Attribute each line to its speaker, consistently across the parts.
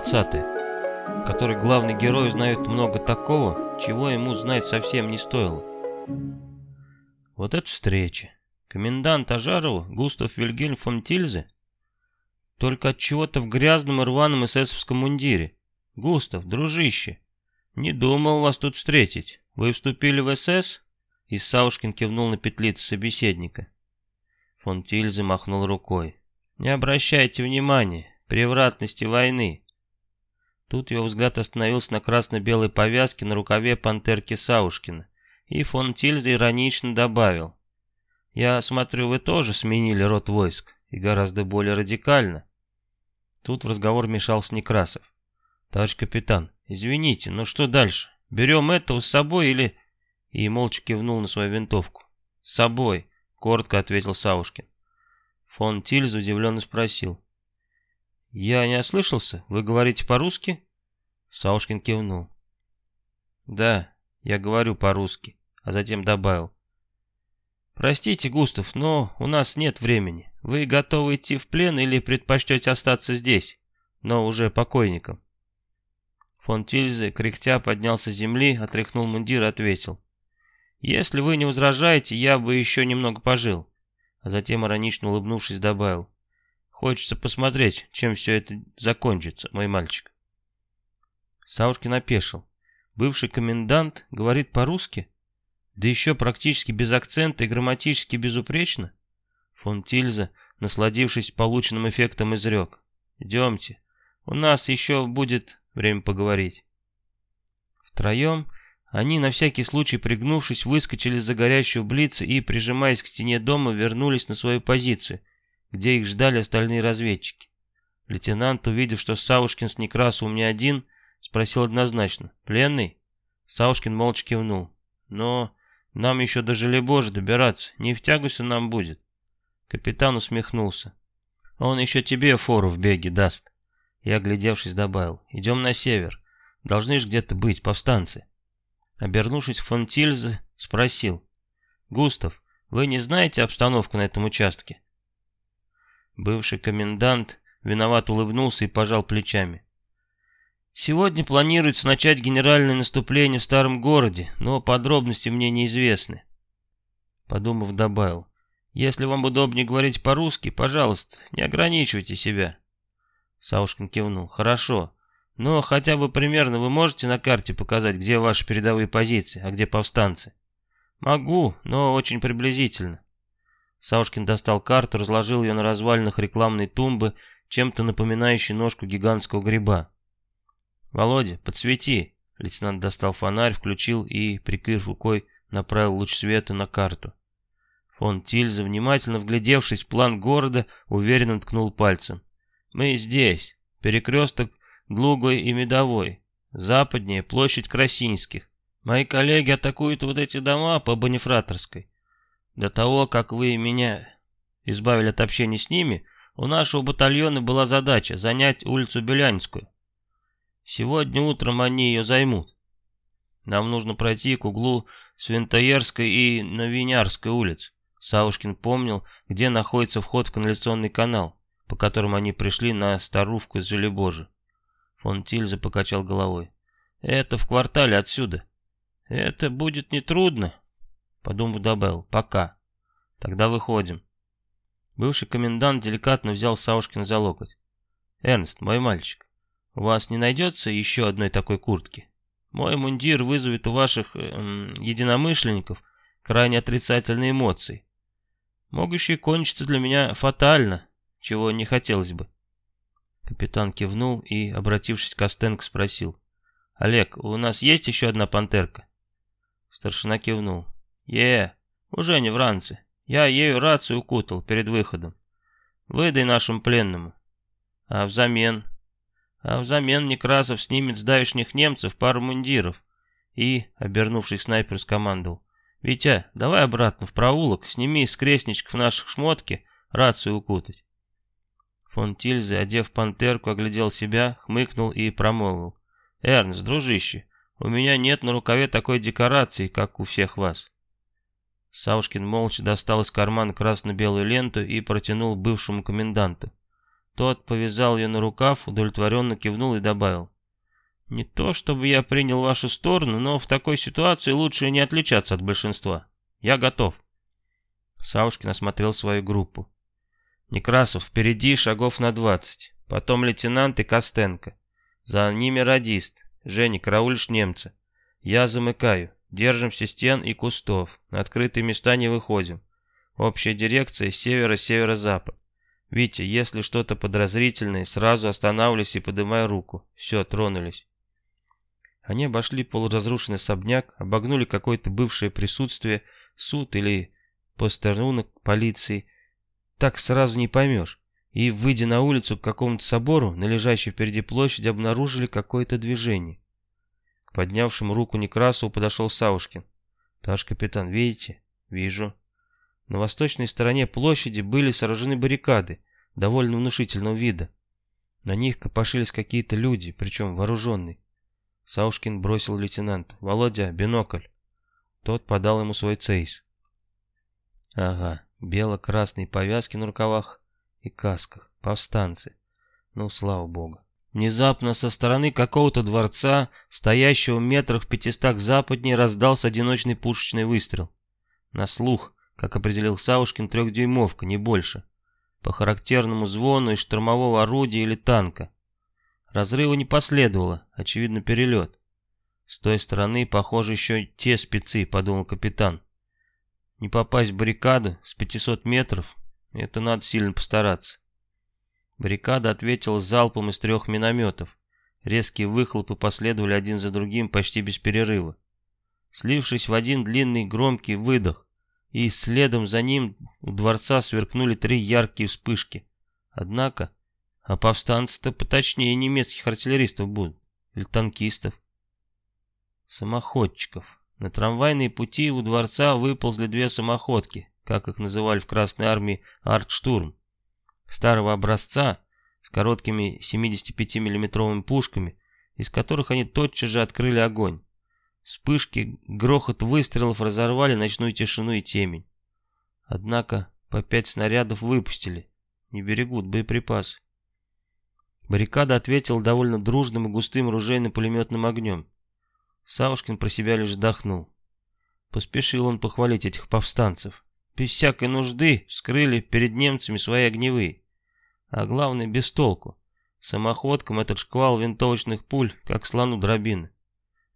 Speaker 1: Глава 20, в которой главный герой узнает много такого, чего ему знать совсем не стоило. Вот это встреча. Комендант Ажарова, Густав Вильгельм фон Тильзе, только от чего-то в грязном и рваном эсэсовском мундире. Густав, дружище, не думал вас тут встретить. Вы вступили в СС? И Саушкин кивнул на петлицы собеседника. Фон Тильзе махнул рукой. Не обращайте внимания, превратности войны. Тут его взгляд остановился на красно-белой повязке на рукаве пантерки Саушкина, и фон Тильзе иронично добавил. «Я смотрю, вы тоже сменили род войск, и гораздо более радикально». Тут в разговор мешался Некрасов. «Товарищ капитан, извините, но что дальше? Берем этого с собой или...» И молча кивнул на свою винтовку. «С собой», — коротко ответил Саушкин. Фон Тильз удивленно спросил. «Я не ослышался? Вы говорите по-русски?» Саушкин кивнул. «Да, я говорю по-русски», а затем добавил. «Простите, Густав, но у нас нет времени. Вы готовы идти в плен или предпочтете остаться здесь, но уже покойником?» Фон Тильзе, кряхтя, поднялся с земли, отряхнул мундир и ответил. «Если вы не возражаете, я бы еще немного пожил». А затем, иронично улыбнувшись, добавил. Хочется посмотреть, чем все это закончится, мой мальчик. Саушкин опешил. Бывший комендант говорит по-русски? Да еще практически без акцента и грамматически безупречно? Фон Тильза, насладившись полученным эффектом, изрек. Идемте, у нас еще будет время поговорить. Втроем они, на всякий случай пригнувшись, выскочили за горящую блица и, прижимаясь к стене дома, вернулись на свою позицию, где их ждали остальные разведчики. Лейтенант, увидев, что Саушкин с Некрасовым не один, спросил однозначно. «Пленный?» Саушкин молча кивнул. «Но нам еще до Желебожа добираться, не в тягусе нам будет». Капитан усмехнулся. «Он еще тебе фору в беге даст». И, оглядевшись, добавил. «Идем на север. Должны же где-то быть повстанцы». Обернувшись к фон Тильзе, спросил. «Густав, вы не знаете обстановку на этом участке?» Бывший комендант виноват улыбнулся и пожал плечами. Сегодня планируется начать генеральное наступление в старом городе, но подробности мне неизвестны. Подумав, добавил. Если вам удобнее говорить по-русски, пожалуйста, не ограничивайте себя. Саушкин кивнул. Хорошо. Но хотя бы примерно вы можете на карте показать, где ваши передовые позиции, а где повстанцы? Могу, но очень приблизительно. Саушкин достал карту, разложил ее на развалинах рекламной тумбы, чем-то напоминающей ножку гигантского гриба. «Володя, подсвети!» Лейтенант достал фонарь, включил и, прикрыв рукой, направил луч света на карту. Фон Тильза, внимательно вглядевшись в план города, уверенно ткнул пальцем. «Мы здесь. Перекресток Глугой и Медовой. Западнее площадь Красинских. Мои коллеги атакуют вот эти дома по Бонифраторской. До того, как вы меня избавили от общения с ними, у нашего батальона была задача занять улицу Белянскую. Сегодня утром они ее займут. Нам нужно пройти к углу Свинтоерской и Новинярской улиц. Савушкин помнил, где находится вход в канализационный канал, по которому они пришли на Старувку из Желебожи. Фон Тильзе покачал головой. «Это в квартале отсюда. Это будет нетрудно, Подумав, добавил. Пока. Тогда выходим. Бывший комендант деликатно взял Саушкина за локоть. Эрнст, мой мальчик, у вас не найдется еще одной такой куртки? Мой мундир вызовет у ваших эм, единомышленников крайне отрицательные эмоции, могущие кончиться для меня фатально, чего не хотелось бы. Капитан кивнул и, обратившись к Астенко, спросил. «Олег, у нас есть еще одна пантерка?» Старшина кивнул. Е, уже не в ранце. Я ею рацию укутал перед выходом. Выдай нашему пленному. А взамен? А взамен Некрасов снимет с давешних немцев пару мундиров. И, обернувшись снайпер, скомандовал. «Витя, давай обратно в проулок, сними с крестничков наших шмотки, рацию укутать». Фон Тильзе, одев пантерку, оглядел себя, хмыкнул и промолвил. «Эрнст, дружище, у меня нет на рукаве такой декорации, как у всех вас. Саушкин молча достал из кармана красно-белую ленту и протянул бывшему коменданту. Тот повязал ее на рукав, удовлетворенно кивнул и добавил. «Не то, чтобы я принял вашу сторону, но в такой ситуации лучше не отличаться от большинства. Я готов». Саушкин осмотрел свою группу. Некрасов впереди шагов на двадцать, потом лейтенант и Костенко. За ними радист. Женя, караулишь немца. Я замыкаю. Держимся стен и кустов. На открытые места не выходим. Общая дирекция севера-северо-запад. Витя, если что-то подозрительное, сразу останавливайся и поднимай руку. Все, тронулись. Они обошли полуразрушенный особняк, обогнули какое-то бывшее присутствие, суд или постернунок полиции. Так сразу не поймешь. И, выйдя на улицу к какому-то собору, на лежащей впереди площади обнаружили какое-то движение. К поднявшему руку Некрасову подошел Саушкин. «Товарищ капитан, видите?» «Вижу». На восточной стороне площади были сооружены баррикады, довольно внушительного вида. На них копошились какие-то люди, причем вооруженные. Саушкин бросил лейтенанту. «Володя, бинокль». Тот подал ему свой цейс. Ага, бело-красные повязки на рукавах и касках. Повстанцы. Ну, слава богу. Внезапно со стороны какого-то дворца, стоящего метрах в пятистах западнее, раздался одиночный пушечный выстрел. На слух, как определил Саушкин, трехдюймовка, не больше. По характерному звону из штурмового орудия или танка. Разрыва не последовало, очевидно, перелет. С той стороны, похоже, еще те спецы, подумал капитан. Не попасть в баррикаду с 500 метров, это надо сильно постараться. Баррикада ответила залпом из трех минометов. Резкие выхлопы последовали один за другим почти без перерыва. Слившись в один длинный громкий выдох, и следом за ним у дворца сверкнули три яркие вспышки. Однако, а повстанцы-то поточнее немецких артиллеристов будут, или танкистов. Самоходчиков. На трамвайные пути у дворца выползли две самоходки, как их называли в Красной Армии «Артштурм» старого образца с короткими 75 миллиметровыми пушками, из которых они тотчас же открыли огонь. Вспышки, грохот выстрелов разорвали ночную тишину и темень. Однако по пять снарядов выпустили, не берегут боеприпасы. Баррикада ответила довольно дружным и густым ружейно-пулеметным огнем. Савушкин про себя лишь вздохнул. Поспешил он похвалить этих повстанцев. Без всякой нужды скрыли перед немцами свои огневые. А главное, без толку. Самоходком этот шквал винтовочных пуль, как слону дробины.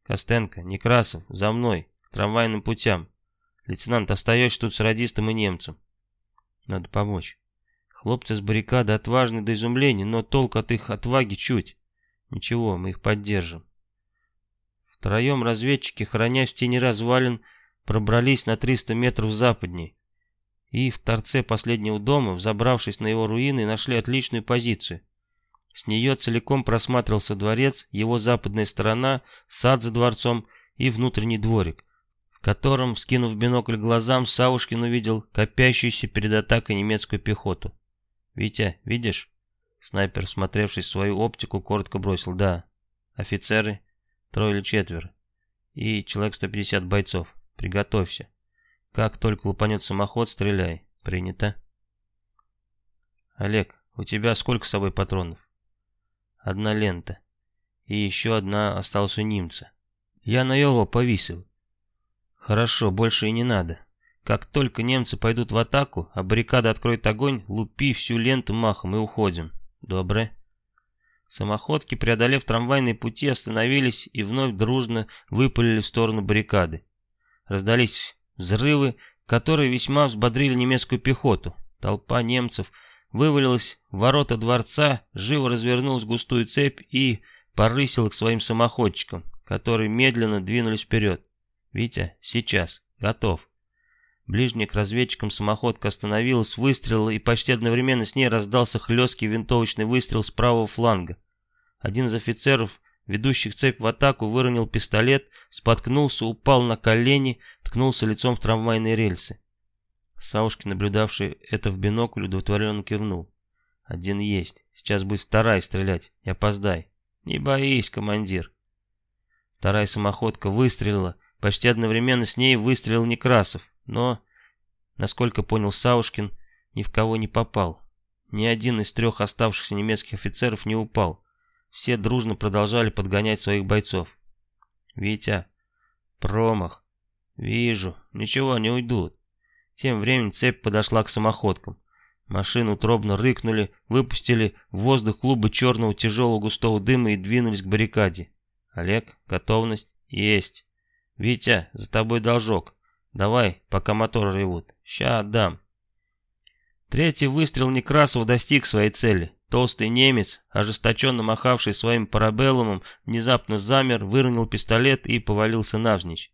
Speaker 1: Костенко, Некрасов, за мной, к трамвайным путям. Лейтенант, остаешься тут с радистом и немцем. Надо помочь. Хлопцы с баррикады отважны до изумления, но толк от их отваги чуть. Ничего, мы их поддержим. Втроем разведчики, хранясь в тени развалин, пробрались на 300 метров западней и в торце последнего дома, взобравшись на его руины, нашли отличную позицию. С нее целиком просматривался дворец, его западная сторона, сад за дворцом и внутренний дворик, в котором, вскинув бинокль глазам, Савушкин увидел копящуюся перед атакой немецкую пехоту. «Витя, видишь?» Снайпер, смотревшись в свою оптику, коротко бросил. «Да. Офицеры? Трое или четверо. И человек 150 бойцов. Приготовься. Как только лупанет самоход, стреляй. Принято. Олег, у тебя сколько с собой патронов? Одна лента. И еще одна осталась у немца. Я на его повесил. Хорошо, больше и не надо. Как только немцы пойдут в атаку, а баррикада откроет огонь, лупи всю ленту махом и уходим. Добре. Самоходки, преодолев трамвайные пути, остановились и вновь дружно выпалили в сторону баррикады. Раздались Взрывы, которые весьма взбодрили немецкую пехоту. Толпа немцев вывалилась в ворота дворца, живо развернулась густую цепь и порысила к своим самоходчикам, которые медленно двинулись вперед. «Витя, сейчас. Готов». Ближняя к разведчикам самоходка остановилась, выстрелила, и почти одновременно с ней раздался хлесткий винтовочный выстрел с правого фланга. Один из офицеров ведущих цепь в атаку, выронил пистолет, споткнулся, упал на колени, ткнулся лицом в трамвайные рельсы. Саушки, наблюдавший это в бинокль, удовлетворенно кивнул. «Один есть. Сейчас будет вторая стрелять. Не опоздай». «Не боись, командир». Вторая самоходка выстрелила. Почти одновременно с ней выстрелил Некрасов. Но, насколько понял Саушкин, ни в кого не попал. Ни один из трех оставшихся немецких офицеров не упал. Все дружно продолжали подгонять своих бойцов. «Витя, промах. Вижу. Ничего, не уйдут». Тем временем цепь подошла к самоходкам. Машины утробно рыкнули, выпустили в воздух клубы черного тяжелого густого дыма и двинулись к баррикаде. «Олег, готовность?» «Есть. Витя, за тобой должок. Давай, пока моторы ревут. Ща отдам». Третий выстрел Некрасова достиг своей цели. Толстый немец, ожесточенно махавший своим парабеллумом, внезапно замер, выронил пистолет и повалился навзничь.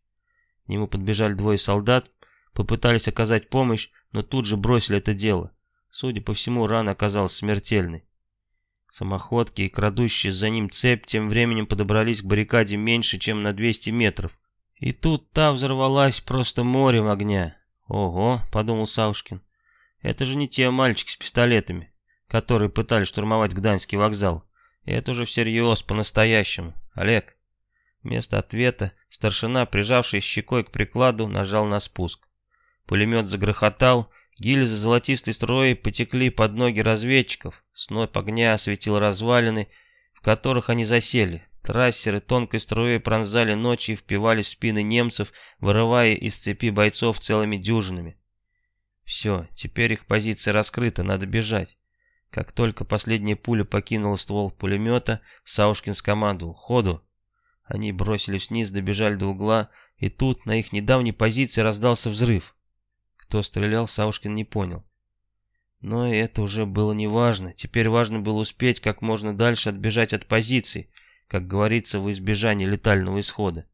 Speaker 1: Нему подбежали двое солдат, попытались оказать помощь, но тут же бросили это дело. Судя по всему, рана оказалась смертельной. Самоходки и крадущие за ним цепь тем временем подобрались к баррикаде меньше, чем на 200 метров. И тут та взорвалась просто морем огня. «Ого», — подумал Саушкин, — «это же не те мальчики с пистолетами, которые пытались штурмовать Гданьский вокзал. Это уже всерьез, по-настоящему. Олег». Вместо ответа старшина, прижавший щекой к прикладу, нажал на спуск. Пулемет загрохотал, Гильзы золотистой строей потекли под ноги разведчиков. Сноп огня осветил развалины, в которых они засели. Трассеры тонкой струей пронзали ночи и впивались в спины немцев, вырывая из цепи бойцов целыми дюжинами. Все, теперь их позиция раскрыта, надо бежать. Как только последняя пуля покинула ствол пулемета, Саушкин скомандовал «Ходу!». Они бросились вниз, добежали до угла, и тут на их недавней позиции раздался взрыв. Кто стрелял, Саушкин не понял. Но это уже было не важно. Теперь важно было успеть как можно дальше отбежать от позиций, как говорится, в избежании летального исхода.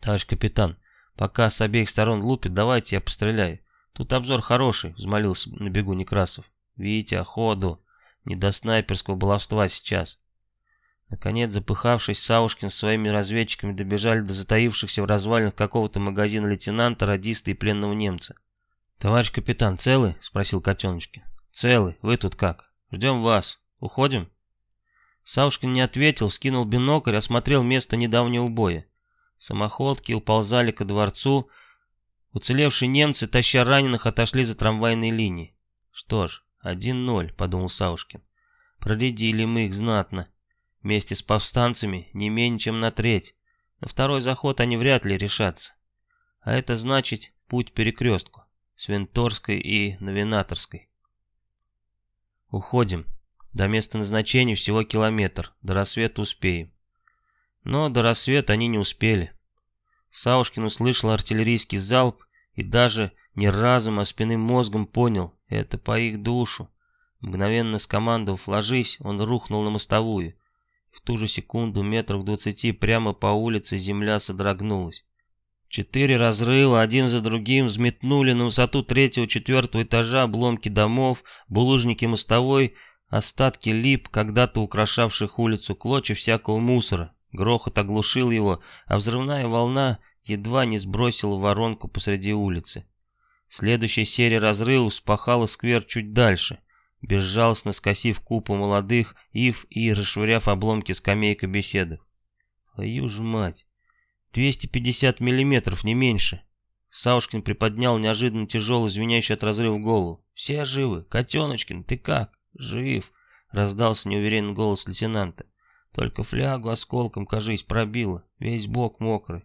Speaker 1: «Товарищ капитан, пока с обеих сторон лупит, давайте я постреляю. Тут обзор хороший», — взмолился на бегу Некрасов. «Витя, ходу. Не до снайперского баловства сейчас». Наконец, запыхавшись, Саушкин с своими разведчиками добежали до затаившихся в развалинах какого-то магазина лейтенанта, радиста и пленного немца. «Товарищ капитан, целый?» — спросил Котеночки. «Целый. Вы тут как? Ждем вас. Уходим?» Саушкин не ответил, скинул бинокль, осмотрел место недавнего боя. Самоходки уползали ко дворцу. Уцелевшие немцы, таща раненых, отошли за трамвайной линии. «Что ж, один ноль», — подумал Саушкин. «Проредили мы их знатно» вместе с повстанцами не менее чем на треть. На второй заход они вряд ли решатся. А это значит путь перекрестку с Винторской и Новинаторской. Уходим. До места назначения всего километр. До рассвета успеем. Но до рассвета они не успели. Саушкин услышал артиллерийский залп и даже не разом, а спинным мозгом понял, это по их душу. Мгновенно скомандовав «ложись», он рухнул на мостовую. Ту же секунду метров двадцати прямо по улице земля содрогнулась. Четыре разрыва один за другим взметнули на высоту третьего-четвертого этажа обломки домов, булыжники мостовой, остатки лип, когда-то украшавших улицу, клочья всякого мусора. Грохот оглушил его, а взрывная волна едва не сбросила воронку посреди улицы. Следующая серия разрывов спахала сквер чуть дальше безжалостно скосив купу молодых ив и расшвыряв обломки скамейка беседы. Твою ж мать! 250 миллиметров, не меньше. Саушкин приподнял неожиданно тяжелый, звенящий от разрыва голову. «Все живы? Котеночкин, ты как?» «Жив!» — раздался неуверенный голос лейтенанта. «Только флягу осколком, кажись, пробило. Весь бок мокрый».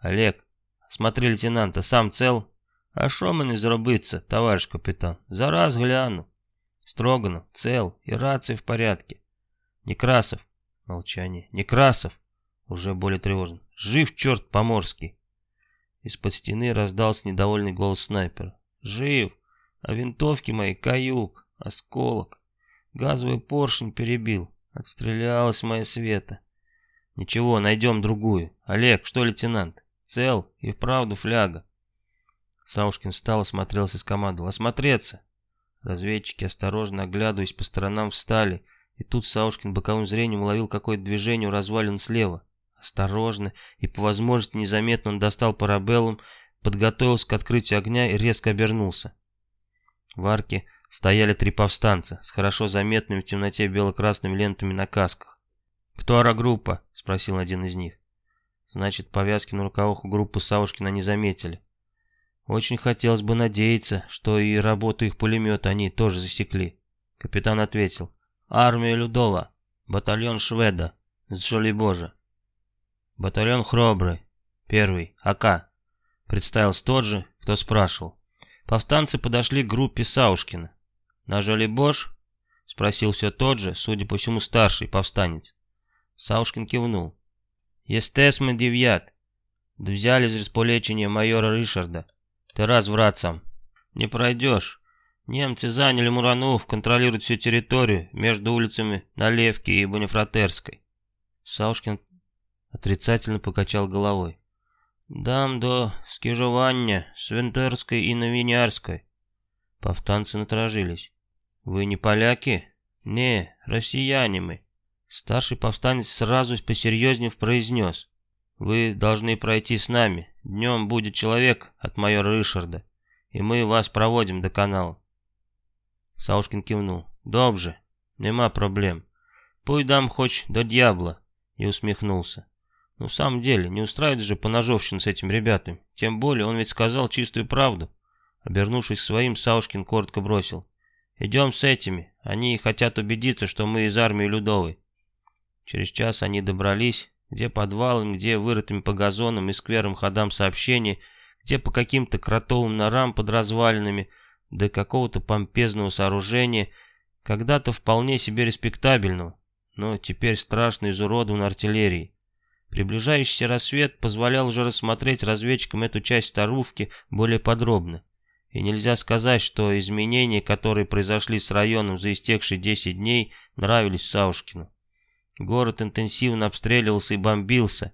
Speaker 1: «Олег, смотри лейтенанта, сам цел?» «А шо мені зробиться, товарищ капитан? Зараз гляну». Строганов, цел, и рация в порядке. Некрасов. Молчание. Некрасов. Уже более тревожно. Жив, черт поморский. Из-под стены раздался недовольный голос снайпера. Жив. А винтовки мои каюк, осколок. Газовый поршень перебил. Отстрелялась моя света. Ничего, найдем другую. Олег, что лейтенант? Цел и вправду фляга. Саушкин встал и смотрелся с команду. Осмотреться. Разведчики, осторожно оглядываясь по сторонам, встали, и тут Саушкин боковым зрением уловил какое-то движение у развалин слева. Осторожно и по возможности незаметно он достал парабеллум, подготовился к открытию огня и резко обернулся. В арке стояли три повстанца с хорошо заметными в темноте бело-красными лентами на касках. «Кто арагруппа?» — спросил один из них. Значит, повязки на рукавах у группы Саушкина не заметили. Очень хотелось бы надеяться, что и работу их пулемета они тоже засекли. Капитан ответил. Армия Людова, батальон Шведа, с Джоли Божа. Батальон Хробрый, первый, АК. Представился тот же, кто спрашивал. Повстанцы подошли к группе Саушкина. На Жоли Бош? Спросил все тот же, судя по всему, старший повстанец. Саушкин кивнул. Естесме дев'ят. Взяли из располечения майора Ришарда. Ты раз врат сам. Не пройдешь. Немцы заняли Муранов, контролируют всю территорию между улицами Налевки и Бонифратерской. Саушкин отрицательно покачал головой. Дам до Скижевания, Свинтерской и Новинярской. Повстанцы наторожились. Вы не поляки? Не, россияне мы. Старший повстанец сразу посерьезнее произнес. Вы должны пройти с нами. Днем будет человек от майора Ришарда, и мы вас проводим до канала. Саушкин кивнул. Добже, нема проблем. Пойдам хоть до дьявола. И усмехнулся. Ну, в самом деле, не устраивает же поножовщина с этим ребятами. Тем более, он ведь сказал чистую правду. Обернувшись к своим, Саушкин коротко бросил. «Идем с этими. Они хотят убедиться, что мы из армии Людовой». Через час они добрались, где подвалом, где вырытыми по газонам и скверам ходам сообщений, где по каким-то кротовым норам под развалинами, до какого-то помпезного сооружения, когда-то вполне себе респектабельного, но теперь страшно изуродован артиллерией. Приближающийся рассвет позволял уже рассмотреть разведчикам эту часть Старувки более подробно. И нельзя сказать, что изменения, которые произошли с районом за истекшие 10 дней, нравились Саушкину. Город интенсивно обстреливался и бомбился.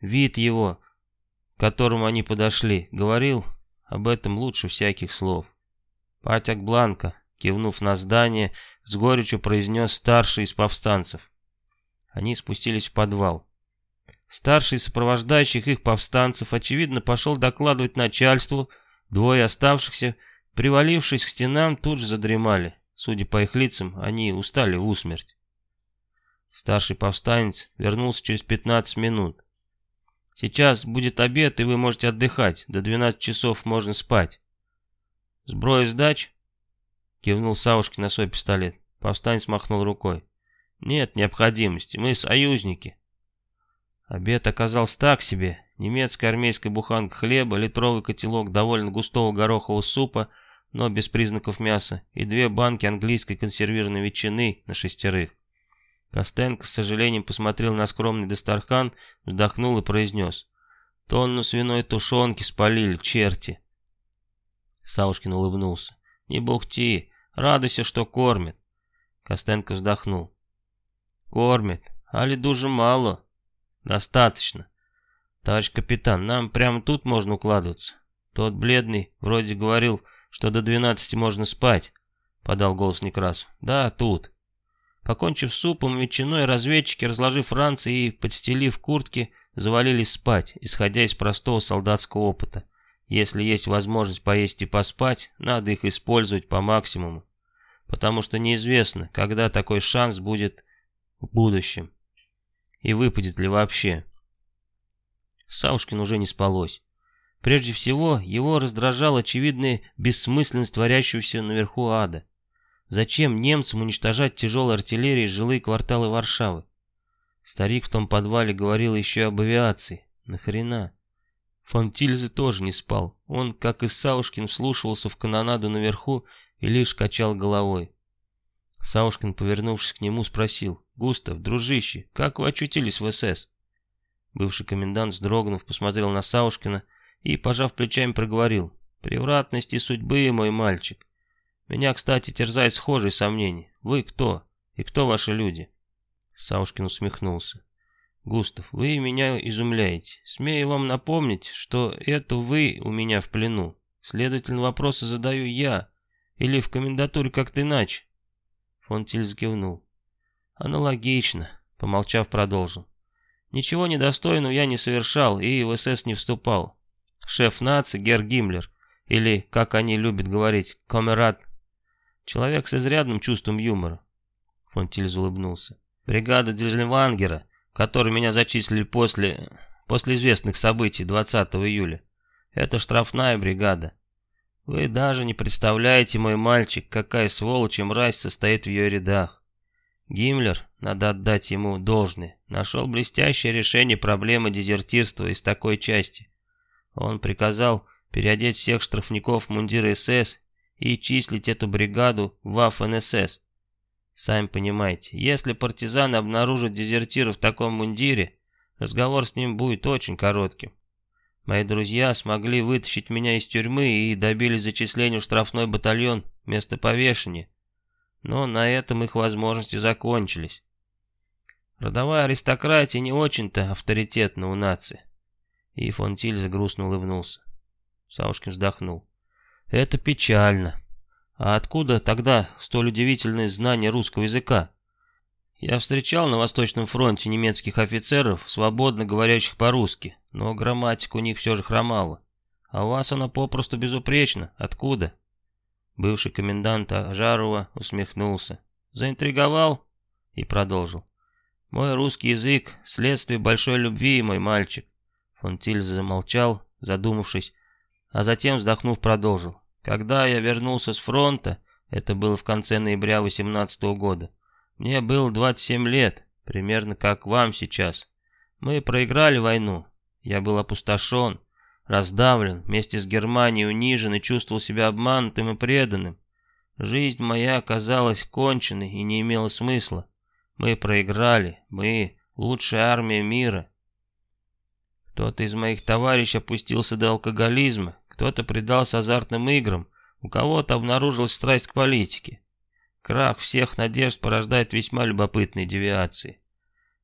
Speaker 1: Вид его, к которому они подошли, говорил об этом лучше всяких слов. Патяк Бланка, кивнув на здание, с горечью произнес старший из повстанцев. Они спустились в подвал. Старший из сопровождающих их повстанцев, очевидно, пошел докладывать начальству, двое оставшихся, привалившись к стенам, тут же задремали. Судя по их лицам, они устали в усмерть. Старший повстанец вернулся через 15 минут. «Сейчас будет обед, и вы можете отдыхать. До 12 часов можно спать». «Сброю сдач?» Кивнул Савушки на свой пистолет. Повстанец махнул рукой. «Нет необходимости, мы союзники». Обед оказался так себе. Немецкая армейская буханка хлеба, литровый котелок довольно густого горохового супа, но без признаков мяса, и две банки английской консервированной ветчины на шестерых. Костенко с сожалением посмотрел на скромный Дастархан, вздохнул и произнес. «Тонну свиной тушенки спалили, черти!» Саушкин улыбнулся. «Не бухти, радуйся, что кормят!» Костенко вздохнул. «Кормят, але дуже мало?» «Достаточно. Товарищ капитан, нам прямо тут можно укладываться. Тот бледный вроде говорил, что до двенадцати можно спать», — подал голос Некрасов. «Да, тут». Покончив супом, ветчиной, разведчики, разложив ранцы и подстелив куртки, завалились спать, исходя из простого солдатского опыта. Если есть возможность поесть и поспать, надо их использовать по максимуму, потому что неизвестно, когда такой шанс будет в будущем и выпадет ли вообще. Саушкин уже не спалось. Прежде всего, его раздражал очевидная бессмысленность творящегося наверху ада. Зачем немцам уничтожать тяжелой артиллерией жилые кварталы Варшавы? Старик в том подвале говорил еще об авиации. Нахрена? Фон Тильзе тоже не спал. Он, как и Саушкин, вслушивался в канонаду наверху и лишь качал головой. Саушкин, повернувшись к нему, спросил. «Густав, дружище, как вы очутились в СС?» Бывший комендант, вздрогнув, посмотрел на Саушкина и, пожав плечами, проговорил. «Превратности судьбы, мой мальчик. Меня, кстати, терзает схожие сомнения. Вы кто? И кто ваши люди?» Саушкин усмехнулся. «Густав, вы меня изумляете. Смею вам напомнить, что это вы у меня в плену. Следовательно, вопросы задаю я. Или в комендатуре как-то иначе?» Фон Тильз кивнул. Аналогично, помолчав, продолжил. Ничего недостойного я не совершал и в СС не вступал. Шеф нации Гер Гиммлер, или, как они любят говорить, Комерат. Человек с изрядным чувством юмора. Фон Тильз улыбнулся. Бригада Дизельвангера, которую меня зачислили после... после известных событий 20 июля. Это штрафная бригада. Вы даже не представляете, мой мальчик, какая сволочь и мразь состоит в ее рядах. Гиммлер, надо отдать ему должное, нашел блестящее решение проблемы дезертирства из такой части. Он приказал переодеть всех штрафников в мундиры СС и числить эту бригаду в ВАФ-НСС. Сами понимаете, если партизаны обнаружат дезертира в таком мундире, разговор с ним будет очень коротким. Мои друзья смогли вытащить меня из тюрьмы и добились зачисления в штрафной батальон вместо повешения. Но на этом их возможности закончились. Родовая аристократия не очень-то авторитетна у нации. И фон Тильзе грустно улыбнулся. Саушкин вздохнул. Это печально. А откуда тогда столь удивительные знания русского языка? Я встречал на Восточном фронте немецких офицеров, свободно говорящих по-русски, но грамматика у них все же хромала. А у вас она попросту безупречна. Откуда? Бывший комендант Ажарова усмехнулся. Заинтриговал и продолжил. Мой русский язык — следствие большой любви, мой мальчик. Фон замолчал, задумавшись, а затем, вздохнув, продолжил. Когда я вернулся с фронта, это было в конце ноября 18 года, мне было 27 лет, примерно как вам сейчас. Мы проиграли войну, я был опустошен, раздавлен, вместе с Германией унижен и чувствовал себя обманутым и преданным. Жизнь моя оказалась конченной и не имела смысла. Мы проиграли, мы лучшая армия мира. Кто-то из моих товарищей опустился до алкоголизма, кто-то предался азартным играм, у кого-то обнаружилась страсть к политике. Крах всех надежд порождает весьма любопытные девиации.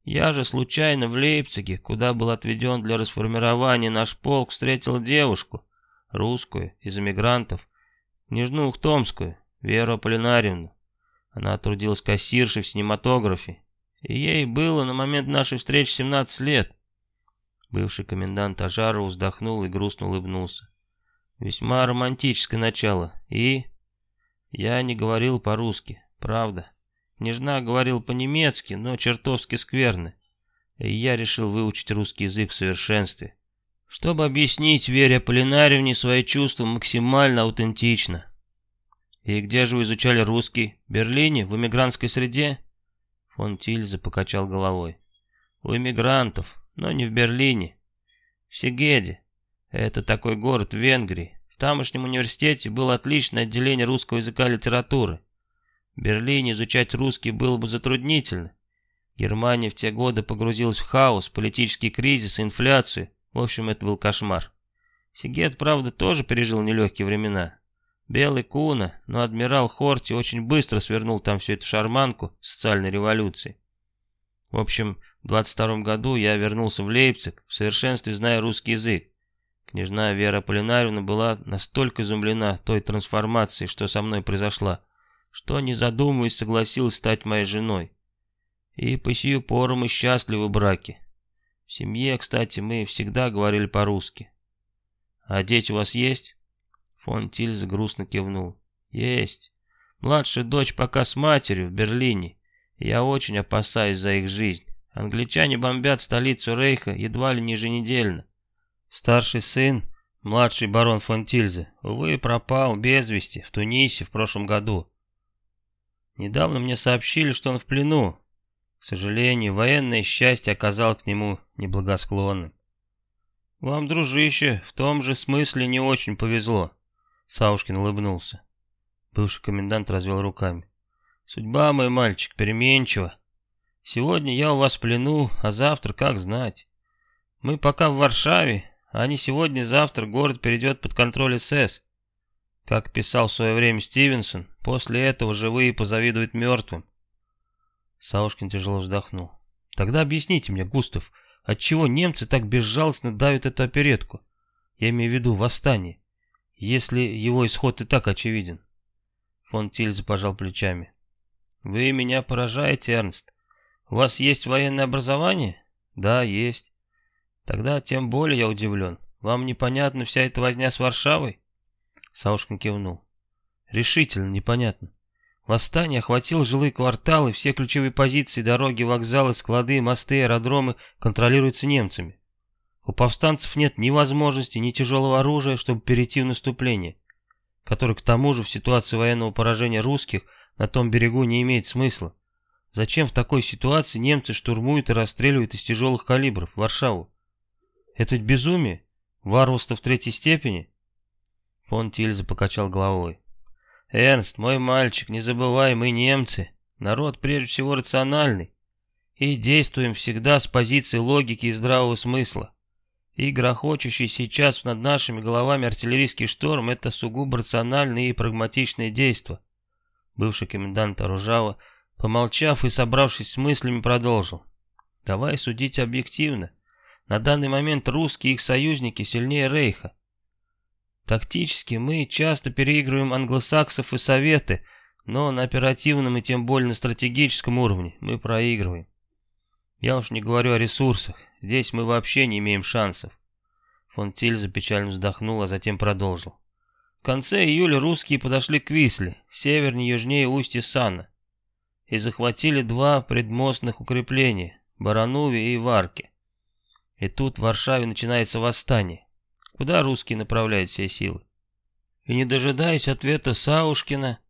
Speaker 1: Я же случайно в Лейпциге, куда был отведен для расформирования наш полк, встретил девушку, русскую, из эмигрантов, княжну Ухтомскую, Веру Аполлинарьевну. Она трудилась кассиршей в синематографе, и ей было на момент нашей встречи 17 лет. Бывший комендант Ажаров вздохнул и грустно улыбнулся. Весьма романтическое начало. И... Я не говорил по-русски, правда. Княжна говорил по-немецки, но чертовски скверно. И я решил выучить русский язык в совершенстве. Чтобы объяснить Вере Полинаревне свои чувства максимально аутентично. И где же вы изучали русский? В Берлине? В эмигрантской среде? Фон Тильзе покачал головой. У эмигрантов, но не в Берлине. В Сегеде. Это такой город в Венгрии. В тамошнем университете было отличное отделение русского языка и литературы. В Берлине изучать русский было бы затруднительно. Германия в те годы погрузилась в хаос, политический кризис, инфляцию. В общем, это был кошмар. Сигет, правда, тоже пережил нелегкие времена. Белый Куна, но адмирал Хорти очень быстро свернул там всю эту шарманку социальной революции. В общем, в 22 году я вернулся в Лейпциг, в совершенстве зная русский язык. Княжна Вера Полинарьевна была настолько изумлена той трансформацией, что со мной произошла, что, не задумываясь, согласилась стать моей женой. И по сию пору мы счастливы в браке. В семье, кстати, мы всегда говорили по-русски. А дети у вас есть? Фон Тильз грустно кивнул. Есть. Младшая дочь пока с матерью в Берлине. Я очень опасаюсь за их жизнь. Англичане бомбят столицу Рейха едва ли не еженедельно. Старший сын, младший барон фон Тильзе, увы, пропал без вести в Тунисе в прошлом году. Недавно мне сообщили, что он в плену. К сожалению, военное счастье оказалось к нему неблагосклонным. «Вам, дружище, в том же смысле не очень повезло», — Саушкин улыбнулся. Бывший комендант развел руками. «Судьба, мой мальчик, переменчива. Сегодня я у вас в плену, а завтра как знать. Мы пока в Варшаве, а не сегодня-завтра город перейдет под контроль СС. Как писал в свое время Стивенсон, после этого живые позавидуют мертвым. Саушкин тяжело вздохнул. Тогда объясните мне, Густав, отчего немцы так безжалостно давят эту оперетку? Я имею в виду восстание, если его исход и так очевиден. Фон Тильзе пожал плечами. Вы меня поражаете, Эрнст. У вас есть военное образование? Да, есть. Тогда тем более я удивлен. Вам непонятна вся эта возня с Варшавой? Саушкин кивнул. Решительно непонятно. Восстание охватило жилые кварталы, все ключевые позиции, дороги, вокзалы, склады, мосты, аэродромы контролируются немцами. У повстанцев нет ни возможности, ни тяжелого оружия, чтобы перейти в наступление, которое к тому же в ситуации военного поражения русских на том берегу не имеет смысла. Зачем в такой ситуации немцы штурмуют и расстреливают из тяжелых калибров Варшаву? Это безумие, варварство в третьей степени. Фон Тильза покачал головой. «Эрнст, мой мальчик, не забывай, мы немцы. Народ прежде всего рациональный. И действуем всегда с позиции логики и здравого смысла. И грохочущий сейчас над нашими головами артиллерийский шторм — это сугубо рациональные и прагматичные действия. Бывший комендант Оружава, помолчав и собравшись с мыслями, продолжил. Давай судить объективно. На данный момент русские и их союзники сильнее Рейха. Тактически мы часто переигрываем англосаксов и советы, но на оперативном и тем более на стратегическом уровне мы проигрываем. Я уж не говорю о ресурсах. Здесь мы вообще не имеем шансов. Фон Тильза печально вздохнул, а затем продолжил. В конце июля русские подошли к Висле, севернее и южнее устья Сана, и захватили два предмостных укрепления – Баранове и Варке. И тут в Варшаве начинается восстание. Куда русские направляют все силы? И не дожидаясь ответа Саушкина,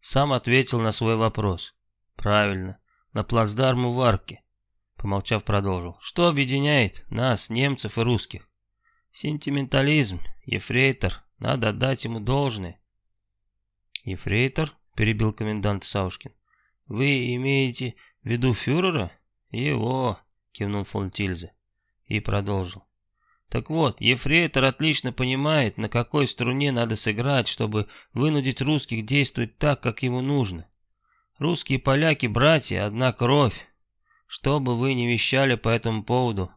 Speaker 1: сам ответил на свой вопрос. Правильно, на плацдарму Варки. Помолчав, продолжил. Что объединяет нас, немцев и русских? Сентиментализм, ефрейтор, надо отдать ему должное. Ефрейтор? Перебил комендант Саушкин. Вы имеете в виду фюрера? Его, кивнул фон Тильзе. И продолжил. Так вот, ефрейтор отлично понимает, на какой струне надо сыграть, чтобы вынудить русских действовать так, как ему нужно. Русские поляки братья, одна кровь, что бы вы ни вещали по этому поводу.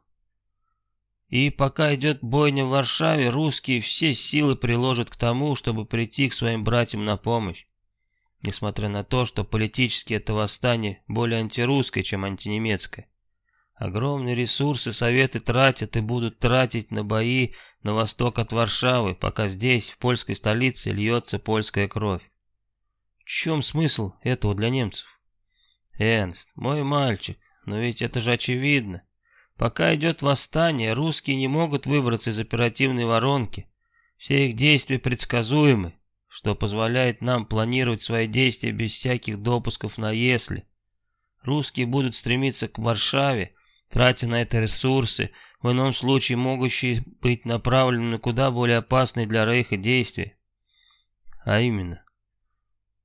Speaker 1: И пока идет бойня в Варшаве, русские все силы приложат к тому, чтобы прийти к своим братьям на помощь. Несмотря на то, что политически это восстание более антирусское, чем антинемецкое. Огромные ресурсы Советы тратят и будут тратить на бои на восток от Варшавы, пока здесь, в польской столице, льется польская кровь. В чем смысл этого для немцев? Энст, мой мальчик, но ведь это же очевидно. Пока идет восстание, русские не могут выбраться из оперативной воронки. Все их действия предсказуемы, что позволяет нам планировать свои действия без всяких допусков на «если». Русские будут стремиться к Варшаве, тратя на это ресурсы, в ином случае могущие быть направлены на куда более опасные для Рейха действия. А именно,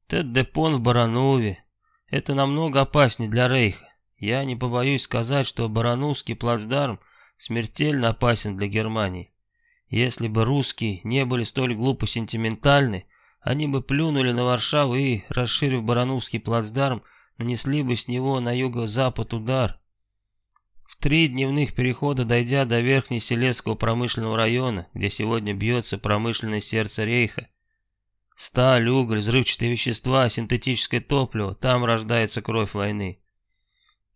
Speaker 1: Тед-Депон в Баранове – это намного опаснее для Рейха. Я не побоюсь сказать, что Баранузский плацдарм смертельно опасен для Германии. Если бы русские не были столь глупо сентиментальны, они бы плюнули на Варшаву и, расширив Барановский плацдарм, нанесли бы с него на юго-запад удар. Три дневных перехода, дойдя до Верхнеселесского промышленного района, где сегодня бьется промышленное сердце Рейха, сталь, уголь, взрывчатые вещества, синтетическое топливо, там рождается кровь войны.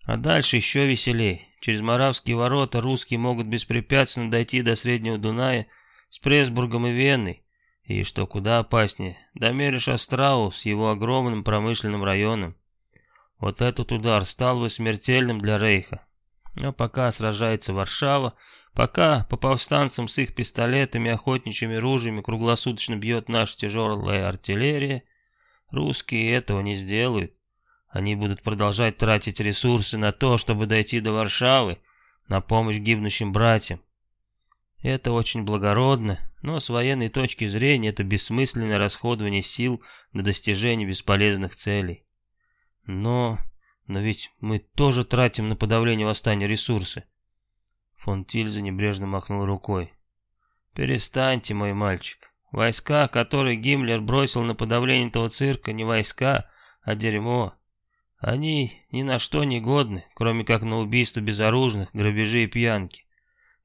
Speaker 1: А дальше еще веселей. Через Моравские ворота русские могут беспрепятственно дойти до Среднего Дуная с Пресбургом и Веной. И, что куда опаснее, до Мериш-Астрау с его огромным промышленным районом. Вот этот удар стал бы смертельным для Рейха. Но пока сражается Варшава, пока по повстанцам с их пистолетами, охотничьими ружьями круглосуточно бьет наша тяжелая артиллерия, русские этого не сделают. Они будут продолжать тратить ресурсы на то, чтобы дойти до Варшавы, на помощь гибнущим братьям. Это очень благородно, но с военной точки зрения это бессмысленное расходование сил на достижение бесполезных целей. Но... но ведь мы тоже тратим на подавление восстания ресурсы. Фон Тильза небрежно махнул рукой. «Перестаньте, мой мальчик. Войска, которые Гиммлер бросил на подавление этого цирка, не войска, а дерьмо. Они ни на что не годны, кроме как на убийство безоружных, грабежи и пьянки.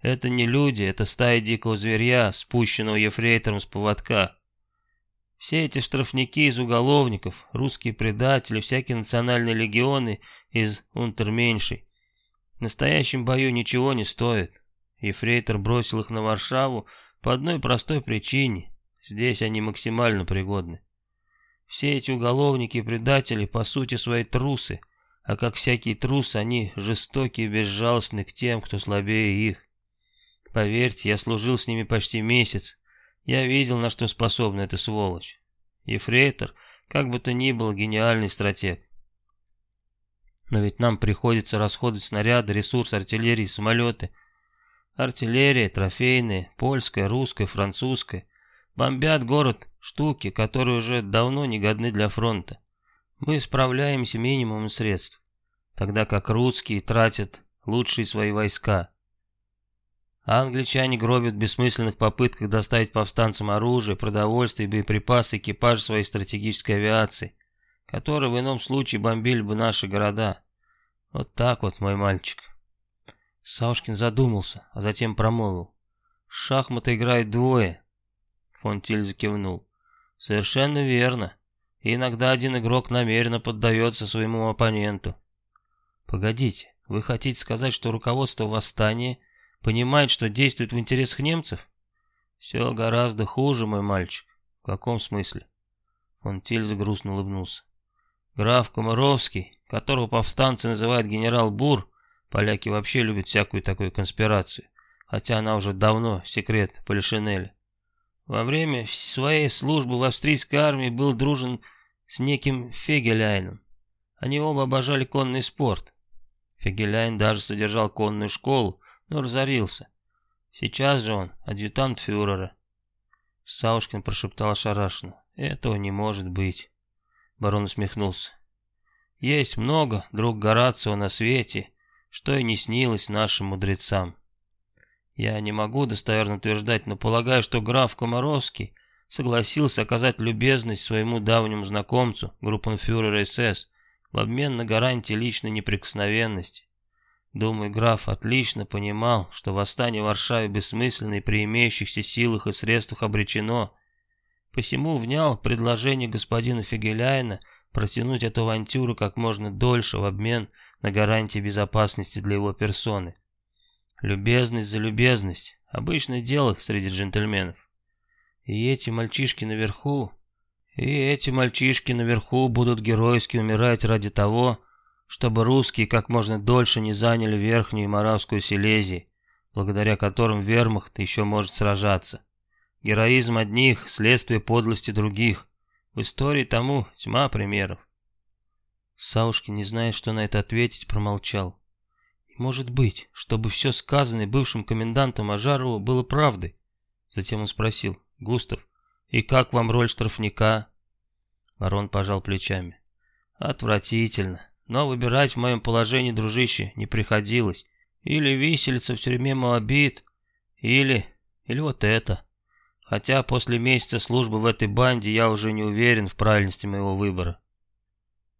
Speaker 1: Это не люди, это стая дикого зверя, спущенного ефрейтором с поводка. Все эти штрафники из уголовников, русские предатели, всякие национальные легионы из унтерменьшей. В настоящем бою ничего не стоит. Ефрейтор бросил их на Варшаву по одной простой причине. Здесь они максимально пригодны. Все эти уголовники и предатели по сути свои трусы, а как всякие трусы, они жестокие и безжалостны к тем, кто слабее их. Поверьте, я служил с ними почти месяц. Я видел, на что способна эта сволочь. Ефрейтор, как бы то ни был, гениальный стратег. Но ведь нам приходится расходовать снаряды, ресурсы артиллерии, самолеты. Артиллерия, трофейная, польская, русская, французская. Бомбят город штуки, которые уже давно не годны для фронта. Мы справляемся минимумом средств, тогда как русские тратят лучшие свои войска. Англичане гробят в бессмысленных попытках доставить повстанцам оружие, продовольствие, боеприпасы, экипаж своей стратегической авиации, которые в ином случае бомбили бы наши города. Вот так вот, мой мальчик. Саушкин задумался, а затем промолвил. Шахматы играют двое. Фон Тиль закивнул. Совершенно верно. И иногда один игрок намеренно поддается своему оппоненту. Погодите, вы хотите сказать, что руководство восстания понимает, что действует в интересах немцев? Все гораздо хуже, мой мальчик. В каком смысле? Фон Тильзе грустно улыбнулся. Граф Комаровский, которого повстанцы называют генерал Бур, поляки вообще любят всякую такую конспирацию, хотя она уже давно секрет Полишинеля. Во время своей службы в австрийской армии был дружен с неким Фегеляйном. Они оба обожали конный спорт. Фегеляйн даже содержал конную школу, но разорился. Сейчас же он адъютант фюрера. Саушкин прошептал ошарашенно. Этого не может быть. Барон усмехнулся. Есть много, друг Горацио, на свете, что и не снилось нашим мудрецам. Я не могу достоверно утверждать, но полагаю, что граф Комаровский согласился оказать любезность своему давнему знакомцу, группенфюрера СС, в обмен на гарантии личной неприкосновенности. Думаю, граф отлично понимал, что восстание в Варшаве бессмысленно и при имеющихся силах и средствах обречено, Посему внял предложение господина Фигеляйна протянуть эту авантюру как можно дольше в обмен на гарантии безопасности для его персоны. Любезность за любезность – обычное дело среди джентльменов. И эти мальчишки наверху, и эти мальчишки наверху будут геройски умирать ради того, чтобы русские как можно дольше не заняли Верхнюю Моравскую Силезию, благодаря которым вермахт еще может сражаться. Героизм одних, следствие подлости других. В истории тому тьма примеров. Саушкин, не зная, что на это ответить, промолчал. Может быть, чтобы все сказанное бывшим комендантом Ажарову было правдой. Затем он спросил, Густав, и как вам роль штрафника? Барон пожал плечами. Отвратительно. Но выбирать в моем положении, дружище, не приходилось. Или виселица в тюрьме Моабит, или... или вот это. Хотя после месяца службы в этой банде я уже не уверен в правильности моего выбора.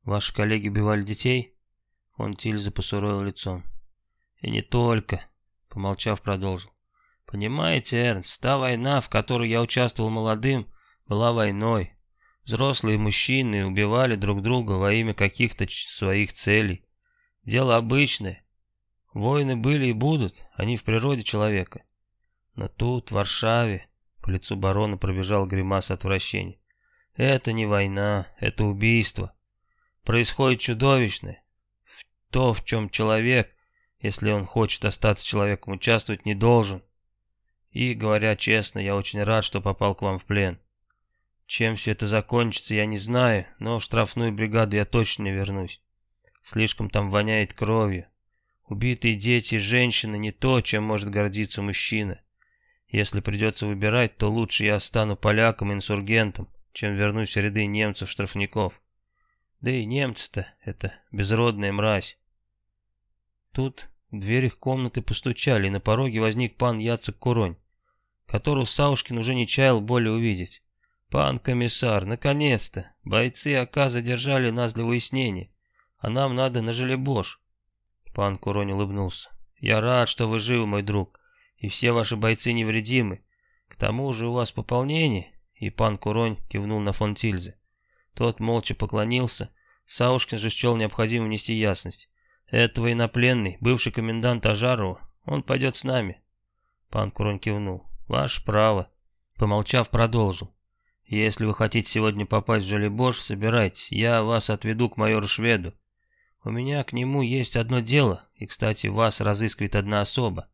Speaker 1: Ваши коллеги убивали детей? Он Тильза посуровил лицом. И не только, помолчав, продолжил. Понимаете, Эрнст, та война, в которой я участвовал молодым, была войной. Взрослые мужчины убивали друг друга во имя каких-то своих целей. Дело обычное. Войны были и будут, они в природе человека. Но тут, в Варшаве, по лицу барона пробежал гримас отвращения. Это не война, это убийство. Происходит чудовищное. То, в чем человек, если он хочет остаться человеком, участвовать не должен. И, говоря честно, я очень рад, что попал к вам в плен. Чем все это закончится, я не знаю, но в штрафную бригаду я точно не вернусь. Слишком там воняет кровью. Убитые дети и женщины не то, чем может гордиться мужчина. Если придется выбирать, то лучше я стану поляком-инсургентом, чем вернусь в ряды немцев-штрафников. Да и немцы-то это безродная мразь. Тут в дверь их комнаты постучали, и на пороге возник пан Яцек Куронь, которого Саушкин уже не чаял более увидеть. «Пан комиссар, наконец-то! Бойцы АК задержали нас для выяснения, а нам надо на Желебош». Пан Куронь улыбнулся. «Я рад, что вы живы, мой друг и все ваши бойцы невредимы. К тому же у вас пополнение, и пан Куронь кивнул на фон Тильзе. Тот молча поклонился, Саушкин же счел необходимым внести ясность. Это военнопленный, бывший комендант Ажарова, он пойдет с нами. Пан Куронь кивнул. Ваше право. Помолчав, продолжил. Если вы хотите сегодня попасть в Жолебош, собирайтесь, я вас отведу к майору Шведу. У меня к нему есть одно дело, и, кстати, вас разыскивает одна особа.